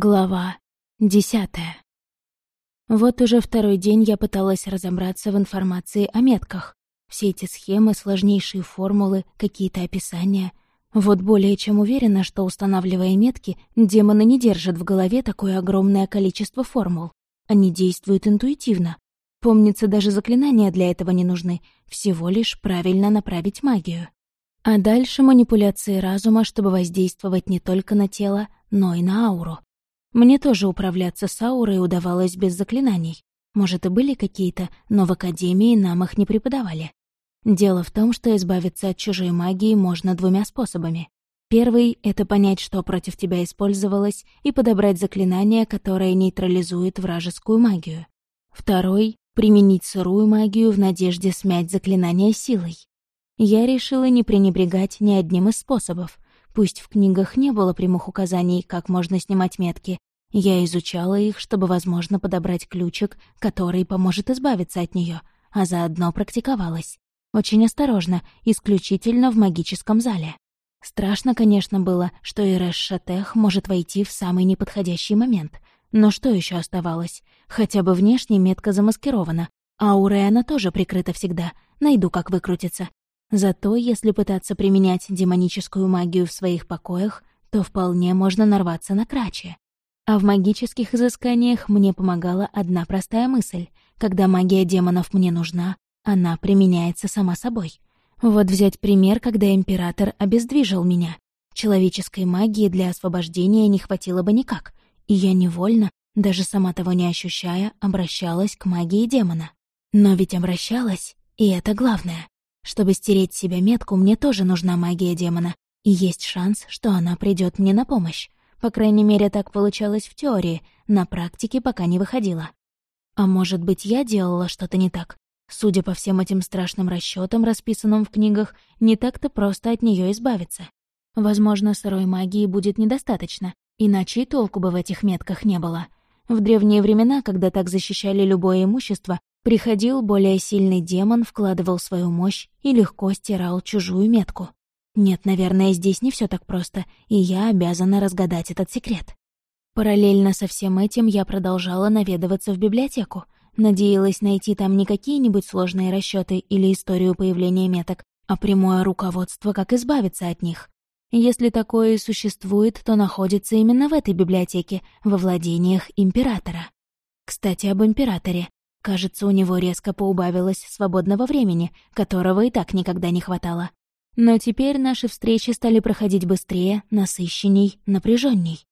Глава десятая. Вот уже второй день я пыталась разобраться в информации о метках. Все эти схемы, сложнейшие формулы, какие-то описания. Вот более чем уверена, что, устанавливая метки, демоны не держат в голове такое огромное количество формул. Они действуют интуитивно. Помнится, даже заклинания для этого не нужны, всего лишь правильно направить магию. А дальше манипуляции разума, чтобы воздействовать не только на тело, но и на ауру. Мне тоже управляться с аурой удавалось без заклинаний. Может, и были какие-то, но в Академии нам их не преподавали. Дело в том, что избавиться от чужой магии можно двумя способами. Первый — это понять, что против тебя использовалось, и подобрать заклинание, которое нейтрализует вражескую магию. Второй — применить сырую магию в надежде смять заклинание силой. Я решила не пренебрегать ни одним из способов. Пусть в книгах не было прямых указаний, как можно снимать метки, я изучала их, чтобы, возможно, подобрать ключик, который поможет избавиться от нее, а заодно практиковалась. Очень осторожно, исключительно в магическом зале. Страшно, конечно, было, что Ирэш Шатех может войти в самый неподходящий момент. Но что еще оставалось? Хотя бы внешне метка замаскирована. Аурой она тоже прикрыта всегда. Найду, как выкрутиться. Зато, если пытаться применять демоническую магию в своих покоях, то вполне можно нарваться на краче. А в магических изысканиях мне помогала одна простая мысль. Когда магия демонов мне нужна, она применяется сама собой. Вот взять пример, когда император обездвижил меня. Человеческой магии для освобождения не хватило бы никак, и я невольно, даже сама того не ощущая, обращалась к магии демона. Но ведь обращалась, и это главное. Чтобы стереть себя метку, мне тоже нужна магия демона, и есть шанс, что она придет мне на помощь. По крайней мере, так получалось в теории, на практике пока не выходило. А может быть, я делала что-то не так? Судя по всем этим страшным расчетам, расписанным в книгах, не так-то просто от нее избавиться. Возможно, сырой магии будет недостаточно, иначе и толку бы в этих метках не было. В древние времена, когда так защищали любое имущество, приходил более сильный демон, вкладывал свою мощь и легко стирал чужую метку. Нет, наверное, здесь не все так просто, и я обязана разгадать этот секрет. Параллельно со всем этим я продолжала наведываться в библиотеку. Надеялась найти там не какие-нибудь сложные расчеты или историю появления меток, а прямое руководство, как избавиться от них. Если такое и существует, то находится именно в этой библиотеке, во владениях императора. Кстати, об императоре. Кажется, у него резко поубавилось свободного времени, которого и так никогда не хватало. Но теперь наши встречи стали проходить быстрее, насыщенней, напряженней.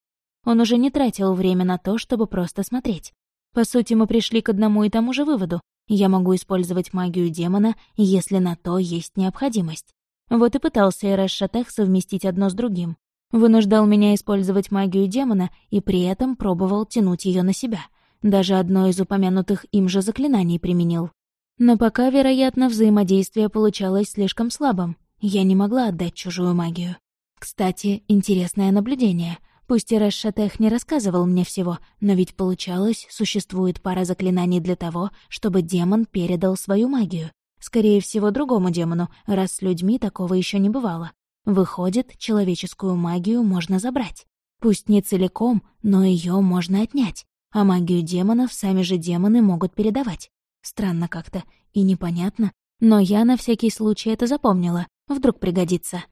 Он уже не тратил время на то, чтобы просто смотреть. По сути, мы пришли к одному и тому же выводу. Я могу использовать магию демона, если на то есть необходимость. Вот и пытался Эрэш Шатех совместить одно с другим. Вынуждал меня использовать магию демона и при этом пробовал тянуть ее на себя. Даже одно из упомянутых им же заклинаний применил. Но пока, вероятно, взаимодействие получалось слишком слабым. Я не могла отдать чужую магию. Кстати, интересное наблюдение. Пусть и Шатех не рассказывал мне всего, но ведь получалось, существует пара заклинаний для того, чтобы демон передал свою магию. Скорее всего, другому демону, раз с людьми такого еще не бывало. Выходит, человеческую магию можно забрать. Пусть не целиком, но ее можно отнять. А магию демонов сами же демоны могут передавать. Странно как-то и непонятно, но я на всякий случай это запомнила. Вдруг пригодится.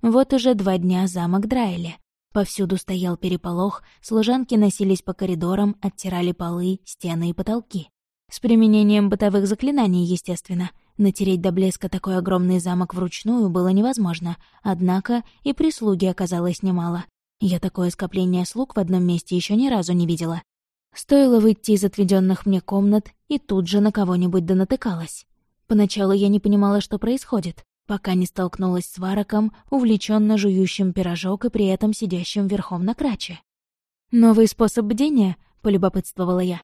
Вот уже два дня замок драили. Повсюду стоял переполох, служанки носились по коридорам, оттирали полы, стены и потолки. С применением бытовых заклинаний, естественно. Натереть до блеска такой огромный замок вручную было невозможно, однако и прислуги оказалось немало. Я такое скопление слуг в одном месте еще ни разу не видела. Стоило выйти из отведенных мне комнат, и тут же на кого-нибудь да натыкалась. Поначалу я не понимала, что происходит пока не столкнулась с Вараком, увлеченно жующим пирожок и при этом сидящим верхом на краче. «Новый способ бдения?» — полюбопытствовала я.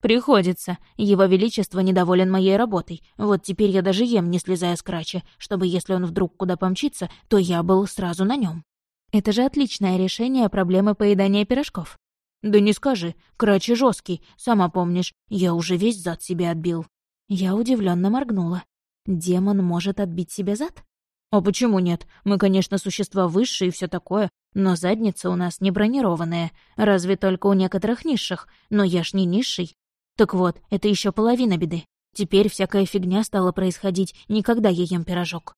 «Приходится. Его Величество недоволен моей работой. Вот теперь я даже ем, не слезая с крача, чтобы, если он вдруг куда помчится, то я был сразу на нем. Это же отличное решение проблемы поедания пирожков. Да не скажи, краче жесткий, сама помнишь, я уже весь зад себе отбил. Я удивленно моргнула. Демон может отбить себе зад? А почему нет? Мы, конечно, существа высшие и все такое, Но задницы у нас не бронированные, разве только у некоторых низших, но я ж не низший. Так вот, это еще половина беды. Теперь всякая фигня стала происходить, никогда я ем пирожок.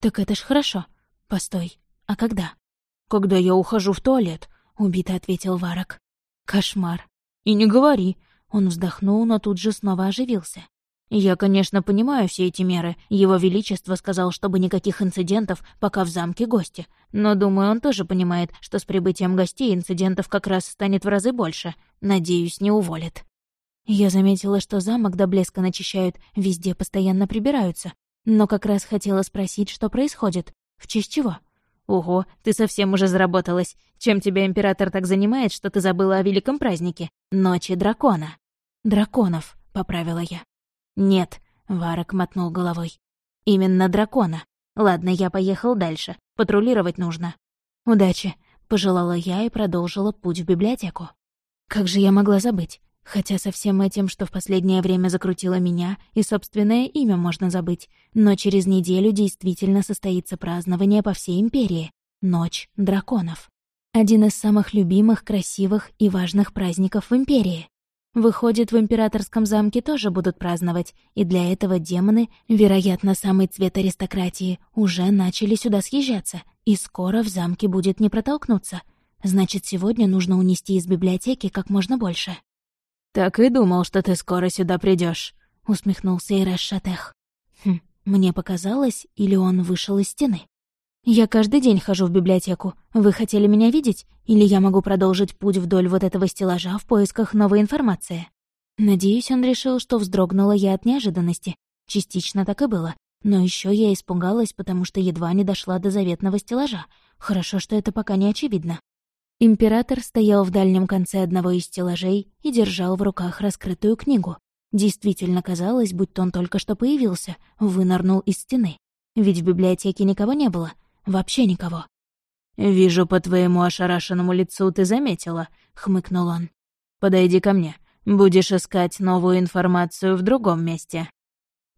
Так это ж хорошо. Постой, а когда? Когда я ухожу в туалет, убито ответил Варок. Кошмар. И не говори. Он вздохнул, но тут же снова оживился. Я, конечно, понимаю все эти меры. Его Величество сказал, чтобы никаких инцидентов, пока в замке гости. Но, думаю, он тоже понимает, что с прибытием гостей инцидентов как раз станет в разы больше. Надеюсь, не уволит. Я заметила, что замок до блеска начищают, везде постоянно прибираются. Но как раз хотела спросить, что происходит. В честь чего? Ого, ты совсем уже заработалась. Чем тебя император так занимает, что ты забыла о великом празднике? Ночи дракона. Драконов, поправила я. «Нет», — Варок мотнул головой. «Именно дракона. Ладно, я поехал дальше. Патрулировать нужно». «Удачи», — пожелала я и продолжила путь в библиотеку. Как же я могла забыть? Хотя со всем этим, что в последнее время закрутило меня, и собственное имя можно забыть. Но через неделю действительно состоится празднование по всей Империи. Ночь драконов. Один из самых любимых, красивых и важных праздников в Империи. Выходит, в императорском замке тоже будут праздновать, и для этого демоны, вероятно, самый цвет аристократии, уже начали сюда съезжаться, и скоро в замке будет не протолкнуться. Значит, сегодня нужно унести из библиотеки как можно больше. «Так и думал, что ты скоро сюда придешь, усмехнулся Ираш Шатех. Хм, мне показалось, или он вышел из стены? «Я каждый день хожу в библиотеку. Вы хотели меня видеть? Или я могу продолжить путь вдоль вот этого стеллажа в поисках новой информации?» Надеюсь, он решил, что вздрогнула я от неожиданности. Частично так и было. Но еще я испугалась, потому что едва не дошла до заветного стеллажа. Хорошо, что это пока не очевидно. Император стоял в дальнем конце одного из стеллажей и держал в руках раскрытую книгу. Действительно казалось, будто он только что появился, вынырнул из стены. Ведь в библиотеке никого не было, Вообще никого. «Вижу по твоему ошарашенному лицу, ты заметила», — хмыкнул он. «Подойди ко мне. Будешь искать новую информацию в другом месте».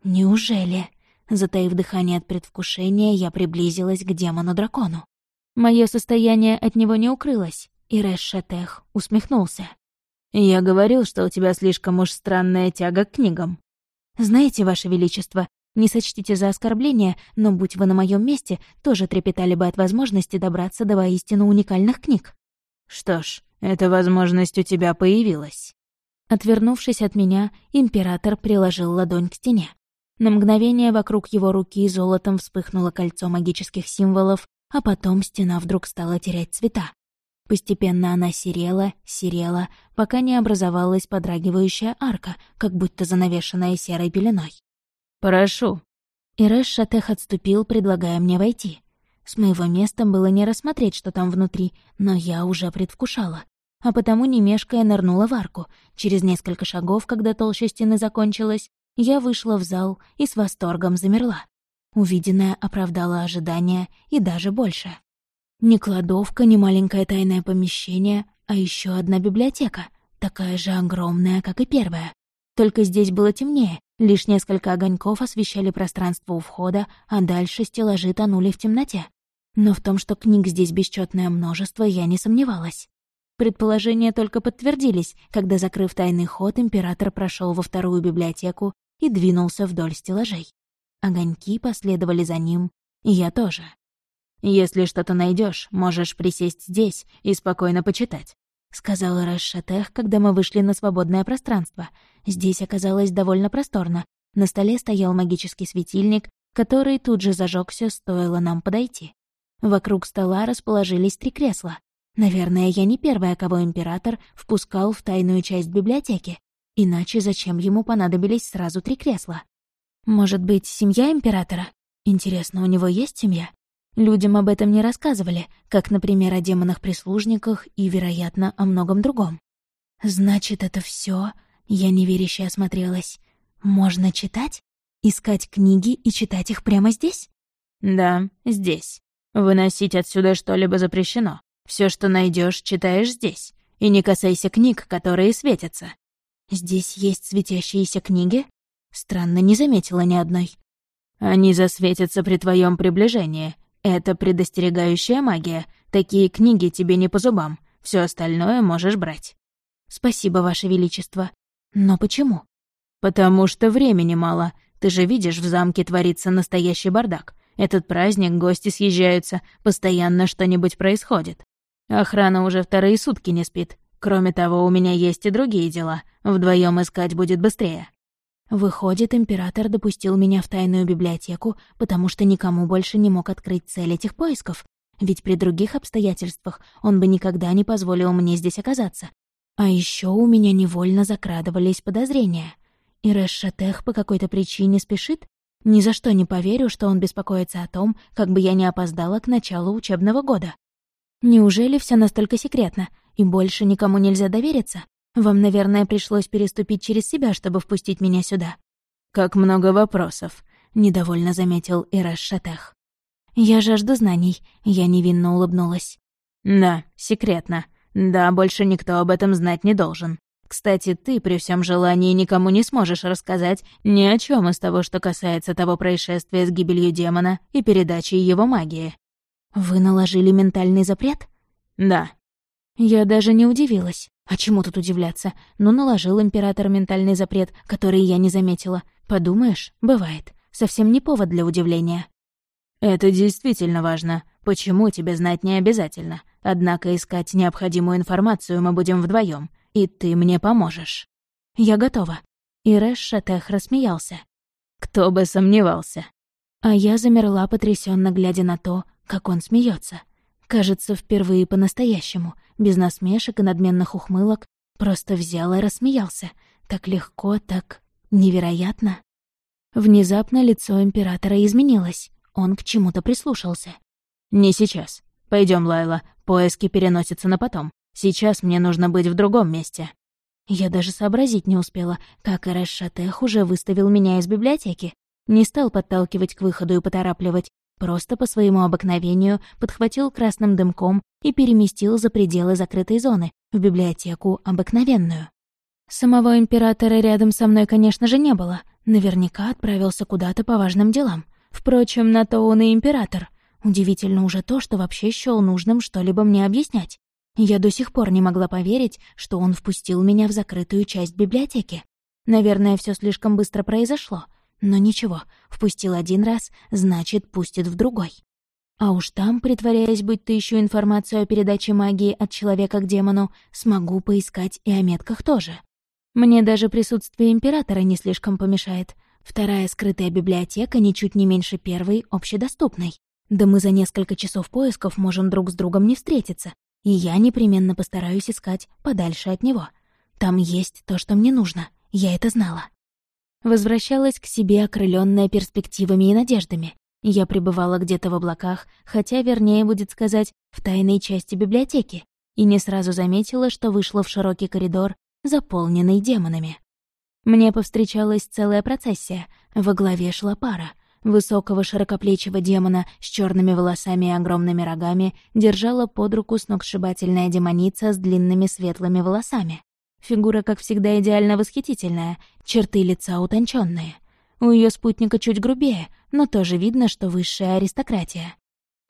«Неужели?» Затаив дыхание от предвкушения, я приблизилась к демону-дракону. Мое состояние от него не укрылось, и Рэш Шатех усмехнулся. «Я говорил, что у тебя слишком уж странная тяга к книгам». «Знаете, Ваше Величество, не сочтите за оскорбление, но будь вы на моем месте, тоже трепетали бы от возможности добраться до воистину уникальных книг. Что ж, эта возможность у тебя появилась. Отвернувшись от меня, император приложил ладонь к стене. На мгновение вокруг его руки золотом вспыхнуло кольцо магических символов, а потом стена вдруг стала терять цвета. Постепенно она серела, серела, пока не образовалась подрагивающая арка, как будто занавешенная серой пеленой. «Прошу». Ирэш Шатех отступил, предлагая мне войти. С моего места было не рассмотреть, что там внутри, но я уже предвкушала. А потому, не мешкая, нырнула в арку. Через несколько шагов, когда толща стены закончилась, я вышла в зал и с восторгом замерла. Увиденное оправдало ожидания и даже больше. Ни кладовка, ни маленькое тайное помещение, а еще одна библиотека, такая же огромная, как и первая. Только здесь было темнее, Лишь несколько огоньков освещали пространство у входа, а дальше стеллажи тонули в темноте. Но в том, что книг здесь бесчетное множество, я не сомневалась. Предположения только подтвердились, когда, закрыв тайный ход, император прошел во вторую библиотеку и двинулся вдоль стеллажей. Огоньки последовали за ним, и я тоже. «Если что-то найдешь, можешь присесть здесь и спокойно почитать», — сказал Рашатех, когда мы вышли на свободное пространство — Здесь оказалось довольно просторно. На столе стоял магический светильник, который тут же зажегся, стоило нам подойти. Вокруг стола расположились три кресла. Наверное, я не первая, кого император впускал в тайную часть библиотеки. Иначе зачем ему понадобились сразу три кресла? Может быть, семья императора? Интересно, у него есть семья? Людям об этом не рассказывали, как, например, о демонах-прислужниках и, вероятно, о многом другом. Значит, это все я неверяще осмотрелась. «Можно читать? Искать книги и читать их прямо здесь?» «Да, здесь. Выносить отсюда что-либо запрещено. Все, что найдешь, читаешь здесь. И не касайся книг, которые светятся». «Здесь есть светящиеся книги?» Странно, не заметила ни одной. «Они засветятся при твоем приближении. Это предостерегающая магия. Такие книги тебе не по зубам. Все остальное можешь брать». «Спасибо, Ваше Величество. Но почему?» «Потому что времени мало. Ты же видишь, в замке творится настоящий бардак. Этот праздник, гости съезжаются, постоянно что-нибудь происходит. Охрана уже вторые сутки не спит. Кроме того, у меня есть и другие дела. Вдвоем искать будет быстрее». Выходит, император допустил меня в тайную библиотеку, потому что никому больше не мог открыть цель этих поисков. Ведь при других обстоятельствах он бы никогда не позволил мне здесь оказаться. А еще у меня невольно закрадывались подозрения. И Рэш-Шатех по какой-то причине спешит? Ни за что не поверю, что он беспокоится о том, как бы я не опоздала к началу учебного года. Неужели все настолько секретно, и больше никому нельзя довериться? Вам, наверное, пришлось переступить через себя, чтобы впустить меня сюда». «Как много вопросов», — недовольно заметил Ираш Шатех. «Я жажду знаний», — я невинно улыбнулась. «Да, секретно. Да, больше никто об этом знать не должен. Кстати, ты при всем желании никому не сможешь рассказать ни о чем из того, что касается того происшествия с гибелью демона и передачей его магии. «Вы наложили ментальный запрет?» «Да». Я даже не удивилась. А чему тут удивляться? Ну, наложил император ментальный запрет, который я не заметила. Подумаешь, бывает. Совсем не повод для удивления. «Это действительно важно. Почему тебе знать не обязательно. Однако искать необходимую информацию мы будем вдвоем, и ты мне поможешь». «Я готова». И Рэш Шатех рассмеялся. «Кто бы сомневался». А я замерла, потрясенно глядя на то, как он смеется. Кажется, впервые по-настоящему, без насмешек и надменных ухмылок, просто взял и рассмеялся. Так легко, так невероятно. Внезапно лицо императора изменилось. Он к чему-то прислушался. «Не сейчас. Пойдем, Лайла. Поиски переносятся на потом. Сейчас мне нужно быть в другом месте». Я даже сообразить не успела, как Эрэш Шатех уже выставил меня из библиотеки. Не стал подталкивать к выходу и поторапливать, Просто по своему обыкновению подхватил красным дымком и переместил за пределы закрытой зоны, в библиотеку обыкновенную. Самого императора рядом со мной, конечно же, не было. Наверняка отправился куда-то по важным делам. Впрочем, на то он и император. Удивительно уже то, что вообще счёл нужным что-либо мне объяснять. Я до сих пор не могла поверить, что он впустил меня в закрытую часть библиотеки. Наверное, все слишком быстро произошло. Но ничего, впустил один раз, значит, пустит в другой. А уж там, притворяясь, будь ты ищу информацию о передаче магии от человека к демону, смогу поискать и о метках тоже. Мне даже присутствие императора не слишком помешает. Вторая скрытая библиотека ничуть не меньше первой, общедоступной. Да мы за несколько часов поисков можем друг с другом не встретиться, и я непременно постараюсь искать подальше от него. Там есть то, что мне нужно, я это знала. Возвращалась к себе, окрыленная перспективами и надеждами. Я пребывала где-то в облаках, хотя, вернее будет сказать, в тайной части библиотеки, и не сразу заметила, что вышла в широкий коридор, заполненный демонами. Мне повстречалась целая процессия. Во главе шла пара. Высокого широкоплечего демона с черными волосами и огромными рогами держала под руку сногсшибательная демоница с длинными светлыми волосами. Фигура, как всегда, идеально восхитительная, черты лица утонченные. У ее спутника чуть грубее, но тоже видно, что высшая аристократия.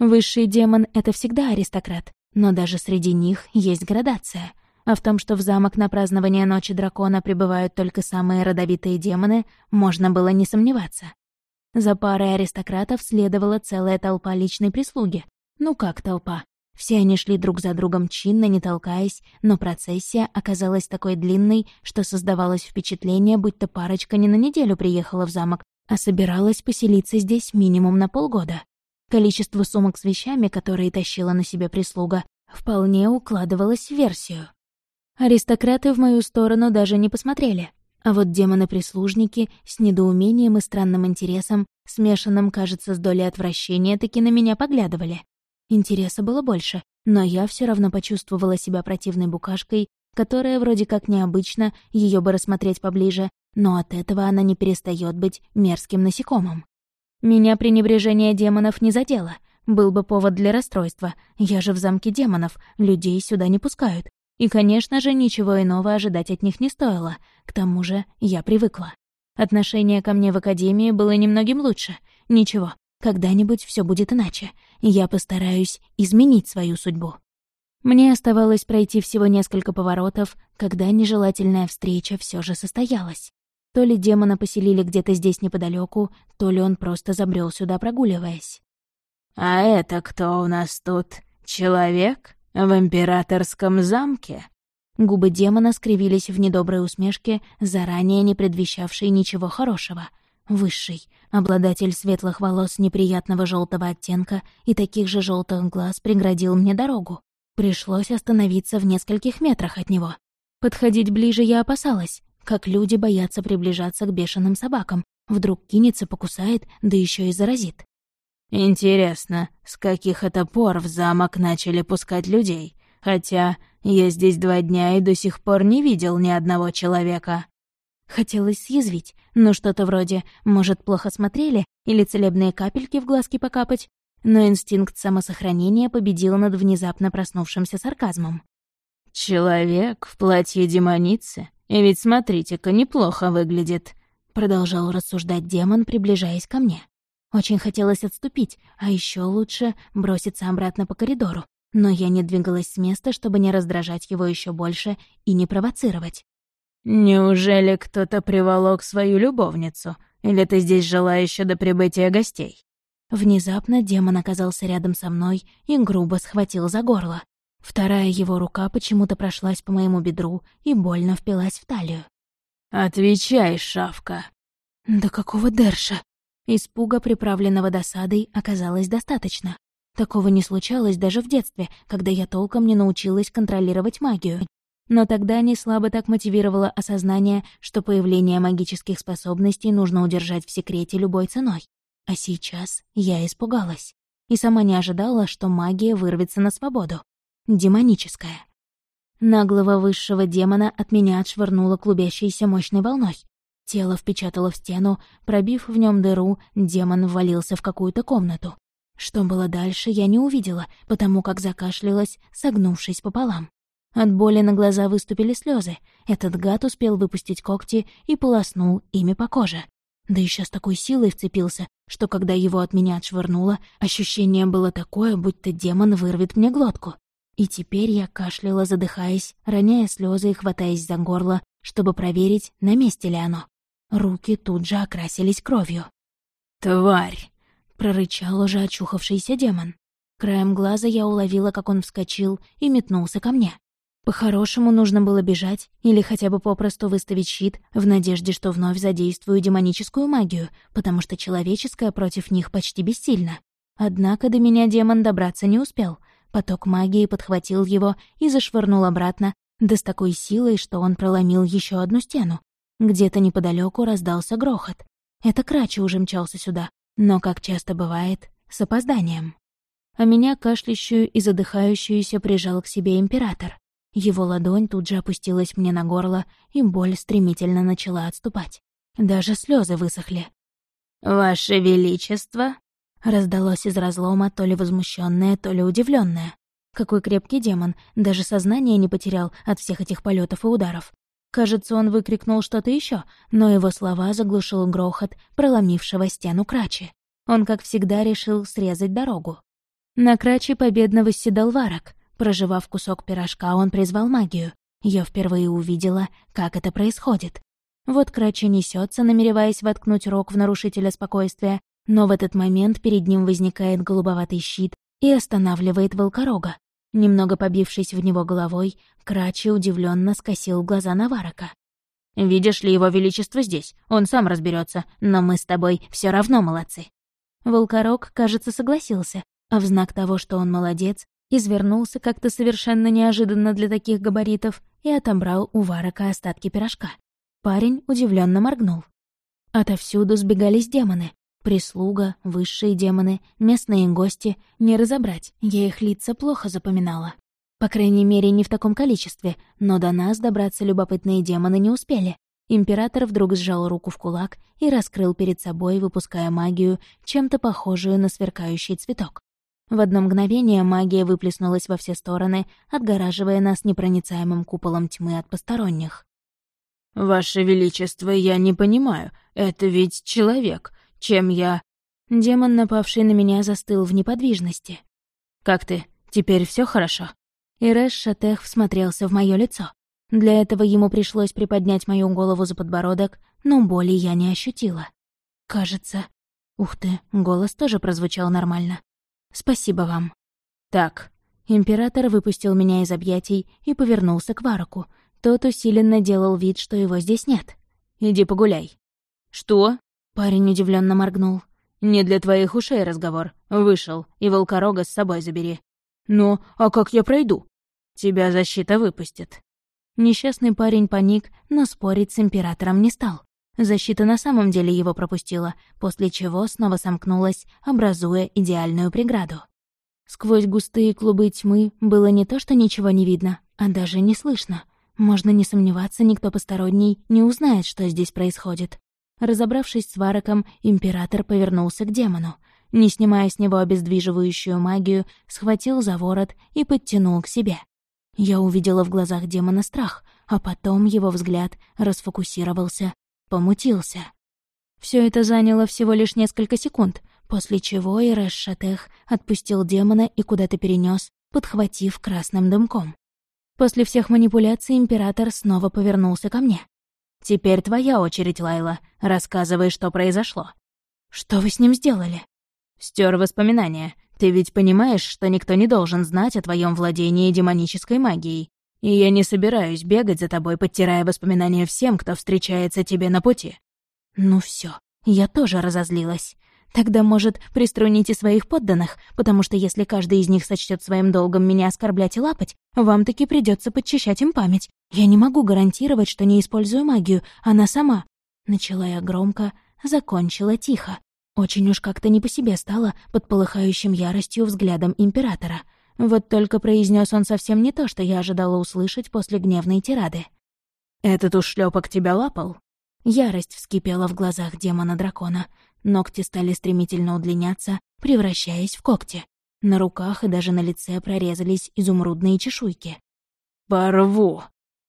Высший демон — это всегда аристократ, но даже среди них есть градация. А в том, что в замок на празднование Ночи Дракона прибывают только самые родовитые демоны, можно было не сомневаться. За парой аристократов следовала целая толпа личной прислуги. Ну как толпа? Все они шли друг за другом чинно, не толкаясь, но процессия оказалась такой длинной, что создавалось впечатление, будто парочка не на неделю приехала в замок, а собиралась поселиться здесь минимум на полгода. Количество сумок с вещами, которые тащила на себе прислуга, вполне укладывалось в версию. Аристократы в мою сторону даже не посмотрели, а вот демоны-прислужники с недоумением и странным интересом, смешанным, кажется, с долей отвращения, таки на меня поглядывали. Интереса было больше, но я все равно почувствовала себя противной букашкой, которая вроде как необычно, ее бы рассмотреть поближе, но от этого она не перестает быть мерзким насекомым. Меня пренебрежение демонов не задело. Был бы повод для расстройства. Я же в замке демонов, людей сюда не пускают. И, конечно же, ничего иного ожидать от них не стоило. К тому же я привыкла. Отношение ко мне в академии было немногим лучше. Ничего, когда-нибудь все будет иначе. Я постараюсь изменить свою судьбу. Мне оставалось пройти всего несколько поворотов, когда нежелательная встреча все же состоялась. То ли демона поселили где-то здесь неподалеку, то ли он просто забрел сюда, прогуливаясь. «А это кто у нас тут? Человек? В императорском замке?» Губы демона скривились в недоброй усмешке, заранее не предвещавшей ничего хорошего. Высший, обладатель светлых волос неприятного желтого оттенка и таких же желтых глаз преградил мне дорогу. Пришлось остановиться в нескольких метрах от него. Подходить ближе я опасалась, как люди боятся приближаться к бешеным собакам. Вдруг кинется, покусает, да еще и заразит. «Интересно, с каких это пор в замок начали пускать людей? Хотя я здесь два дня и до сих пор не видел ни одного человека». Хотелось съязвить, но что-то вроде «может, плохо смотрели» или целебные капельки в глазки покапать, но инстинкт самосохранения победил над внезапно проснувшимся сарказмом. «Человек в платье демоницы? И ведь смотрите-ка, неплохо выглядит», — продолжал рассуждать демон, приближаясь ко мне. Очень хотелось отступить, а еще лучше броситься обратно по коридору, но я не двигалась с места, чтобы не раздражать его еще больше и не провоцировать. «Неужели кто-то приволок свою любовницу? Или ты здесь жила еще до прибытия гостей?» Внезапно демон оказался рядом со мной и грубо схватил за горло. Вторая его рука почему-то прошлась по моему бедру и больно впилась в талию. «Отвечай, шавка!» «Да какого Дерша?» Испуга, приправленного досадой, оказалось достаточно. Такого не случалось даже в детстве, когда я толком не научилась контролировать магию. Но тогда не слабо так мотивировало осознание, что появление магических способностей нужно удержать в секрете любой ценой. А сейчас я испугалась. И сама не ожидала, что магия вырвется на свободу демоническое. Наглого высшего демона от меня отшвырнуло клубящейся мощной волной. Тело впечатало в стену, пробив в нем дыру, демон ввалился в какую-то комнату. Что было дальше, я не увидела, потому как закашлялась, согнувшись пополам. От боли на глаза выступили слезы. Этот гад успел выпустить когти и полоснул ими по коже. Да еще с такой силой вцепился, что когда его от меня отшвырнуло, ощущение было такое, будто демон вырвет мне глотку. И теперь я кашляла, задыхаясь, роняя слезы и хватаясь за горло, чтобы проверить, на месте ли оно. Руки тут же окрасились кровью. «Тварь!» — прорычал уже очухавшийся демон. Краем глаза я уловила, как он вскочил и метнулся ко мне. По-хорошему нужно было бежать или хотя бы попросту выставить щит в надежде, что вновь задействую демоническую магию, потому что человеческая против них почти бессильна. Однако до меня демон добраться не успел — Поток магии подхватил его и зашвырнул обратно, да с такой силой, что он проломил еще одну стену. Где-то неподалеку раздался грохот. Это Крачи уже мчался сюда, но, как часто бывает, с опозданием. А меня, кашлящую и задыхающуюся, прижал к себе император. Его ладонь тут же опустилась мне на горло, и боль стремительно начала отступать. Даже слезы высохли. «Ваше Величество!» Раздалось из разлома то ли возмущенное, то ли удивленное. Какой крепкий демон, даже сознание не потерял от всех этих полетов и ударов. Кажется, он выкрикнул что-то еще, но его слова заглушил грохот проломившего стену крачи. Он, как всегда, решил срезать дорогу. На краче победно восседал Варок. Проживав кусок пирожка, он призвал магию. Я впервые увидела, как это происходит. Вот Крачи несется, намереваясь воткнуть рог в нарушителя спокойствия, но в этот момент перед ним возникает голубоватый щит и останавливает волкорога. Немного побившись в него головой, Крачи удивленно скосил глаза на Варака. «Видишь ли его величество здесь? Он сам разберется, но мы с тобой все равно молодцы». Волкорог, кажется, согласился, а в знак того, что он молодец, извернулся как-то совершенно неожиданно для таких габаритов и отобрал у Варака остатки пирожка. Парень удивленно моргнул. Отовсюду сбегались демоны, Прислуга, высшие демоны, местные гости — не разобрать, я их лица плохо запоминала. По крайней мере, не в таком количестве, но до нас добраться любопытные демоны не успели. Император вдруг сжал руку в кулак и раскрыл перед собой, выпуская магию, чем-то похожую на сверкающий цветок. В одно мгновение магия выплеснулась во все стороны, отгораживая нас непроницаемым куполом тьмы от посторонних. «Ваше Величество, я не понимаю, это ведь человек. Чем я...» Демон, напавший на меня, застыл в неподвижности. «Как ты? Теперь все хорошо?» Ирэш Шатех всмотрелся в мое лицо. Для этого ему пришлось приподнять мою голову за подбородок, но боли я не ощутила. Кажется... Ух ты, голос тоже прозвучал нормально. Спасибо вам. Так. Император выпустил меня из объятий и повернулся к Вараку. Тот усиленно делал вид, что его здесь нет. Иди погуляй. Что? Парень удивленно моргнул. Не для твоих ушей разговор. Вышел, и волкорога с собой забери. Ну, а как я пройду? Тебя защита выпустит. Несчастный парень паник, но спорить с императором не стал. Защита на самом деле его пропустила, после чего снова сомкнулась, образуя идеальную преграду. Сквозь густые клубы тьмы было не то, что ничего не видно, а даже не слышно. Можно не сомневаться, никто посторонний не узнает, что здесь происходит. Разобравшись с Вараком, император повернулся к демону. Не снимая с него обездвиживающую магию, схватил за ворот и подтянул к себе. Я увидела в глазах демона страх, а потом его взгляд расфокусировался, помутился. Все это заняло всего лишь несколько секунд, после чего Ирэш Шатех отпустил демона и куда-то перенес, подхватив красным дымком. После всех манипуляций император снова повернулся ко мне. «Теперь твоя очередь, Лайла. Рассказывай, что произошло». «Что вы с ним сделали?» Стер воспоминания. Ты ведь понимаешь, что никто не должен знать о твоем владении демонической магией. И я не собираюсь бегать за тобой, подтирая воспоминания всем, кто встречается тебе на пути». «Ну все, я тоже разозлилась. Тогда, может, приструните своих подданных, потому что если каждый из них сочтет своим долгом меня оскорблять и лапать, вам таки придется подчищать им память. Я не могу гарантировать, что не использую магию, она сама». Начала я громко, закончила тихо. Очень уж как-то не по себе стало под полыхающим яростью взглядом императора. Вот только произнес он совсем не то, что я ожидала услышать после гневной тирады. «Этот ушлепок тебя лапал?» Ярость вскипела в глазах демона-дракона. Ногти стали стремительно удлиняться, превращаясь в когти. На руках и даже на лице прорезались изумрудные чешуйки. «Порву!»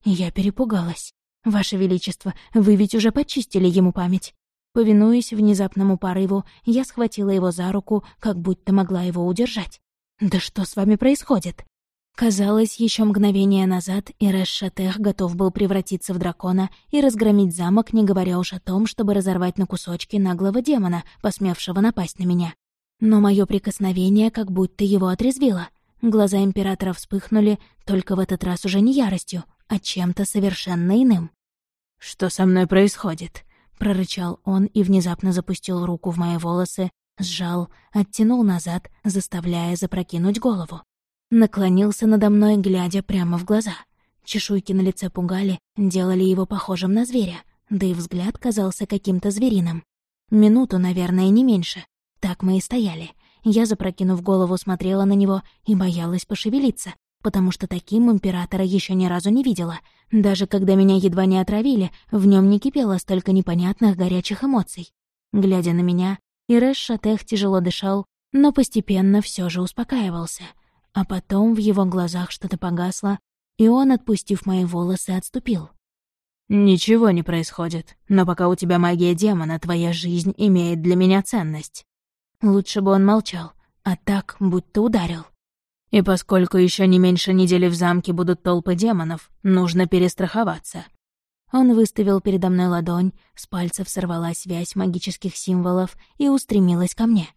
Я перепугалась. «Ваше Величество, вы ведь уже почистили ему память. Повинуясь внезапному порыву, я схватила его за руку, как будто могла его удержать. «Да что с вами происходит?» Казалось, еще мгновение назад Ирэш Шатех готов был превратиться в дракона и разгромить замок, не говоря уж о том, чтобы разорвать на кусочки наглого демона, посмевшего напасть на меня. Но мое прикосновение как будто его отрезвило. Глаза императора вспыхнули, только в этот раз уже не яростью, а чем-то совершенно иным. «Что со мной происходит?» — прорычал он и внезапно запустил руку в мои волосы, сжал, оттянул назад, заставляя запрокинуть голову. Наклонился надо мной, глядя прямо в глаза. Чешуйки на лице пугали, делали его похожим на зверя, да и взгляд казался каким-то звериным. Минуту, наверное, не меньше. Так мы и стояли. Я, запрокинув голову, смотрела на него и боялась пошевелиться, потому что таким императора еще ни разу не видела. Даже когда меня едва не отравили, в нем не кипело столько непонятных горячих эмоций. Глядя на меня, Ирэш Шатех тяжело дышал, но постепенно все же успокаивался. А потом в его глазах что-то погасло, и он, отпустив мои волосы, отступил. «Ничего не происходит, но пока у тебя магия демона, твоя жизнь имеет для меня ценность». Лучше бы он молчал, а так будто ударил. И поскольку еще не меньше недели в замке будут толпы демонов, нужно перестраховаться. Он выставил передо мной ладонь, с пальцев сорвалась вязь магических символов и устремилась ко мне.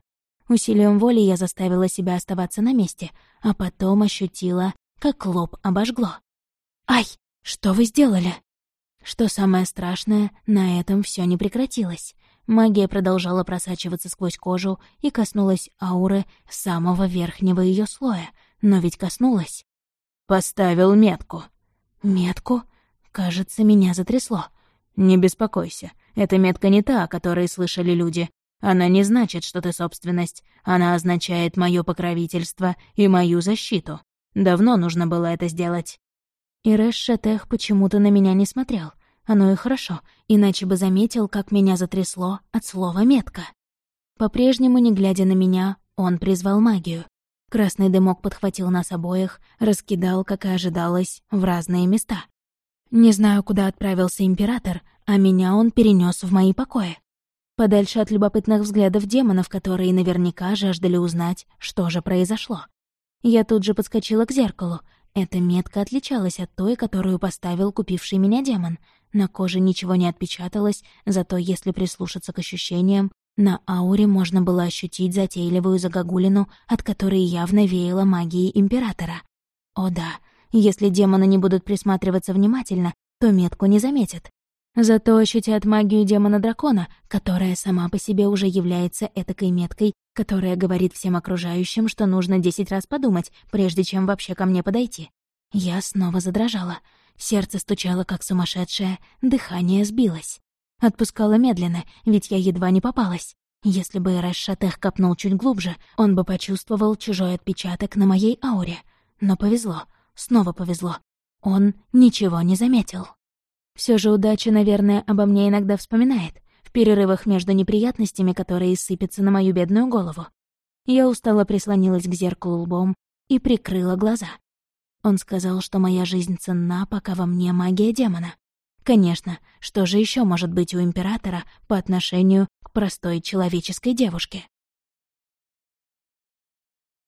Усилием воли я заставила себя оставаться на месте, а потом ощутила, как лоб обожгло. «Ай, что вы сделали?» Что самое страшное, на этом все не прекратилось. Магия продолжала просачиваться сквозь кожу и коснулась ауры самого верхнего ее слоя, но ведь коснулась. «Поставил метку». «Метку?» Кажется, меня затрясло. «Не беспокойся, эта метка не та, о которой слышали люди. Она не значит, что ты собственность. Она означает мое покровительство и мою защиту. Давно нужно было это сделать». Ирэш Шатех почему-то на меня не смотрел. Оно и хорошо, иначе бы заметил, как меня затрясло от слова «метка». По-прежнему, не глядя на меня, он призвал магию. Красный дымок подхватил нас обоих, раскидал, как и ожидалось, в разные места. Не знаю, куда отправился император, а меня он перенес в мои покои. подальше от любопытных взглядов демонов, которые наверняка жаждали узнать, что же произошло. Я тут же подскочила к зеркалу. Эта метка отличалась от той, которую поставил купивший меня демон. На коже ничего не отпечаталось, зато если прислушаться к ощущениям, на ауре можно было ощутить затейливую загогулину, от которой явно веяло магией Императора. О да, если демоны не будут присматриваться внимательно, то метку не заметят. Зато ощутят магию демона-дракона, которая сама по себе уже является этакой меткой, которая говорит всем окружающим, что нужно десять раз подумать, прежде чем вообще ко мне подойти. Я снова задрожала. Сердце стучало, как сумасшедшее, дыхание сбилось. Отпускала медленно, ведь я едва не попалась. Если бы Эрэш Шатех копнул чуть глубже, он бы почувствовал чужой отпечаток на моей ауре. Но повезло, снова повезло. Он ничего не заметил. Все же удача, наверное, обо мне иногда вспоминает, в перерывах между неприятностями, которые сыпятся на мою бедную голову. Я устало прислонилась к зеркалу лбом и прикрыла глаза. Он сказал, что моя жизнь ценна, пока во мне магия демона. Конечно, что же еще может быть у императора по отношению к простой человеческой девушке?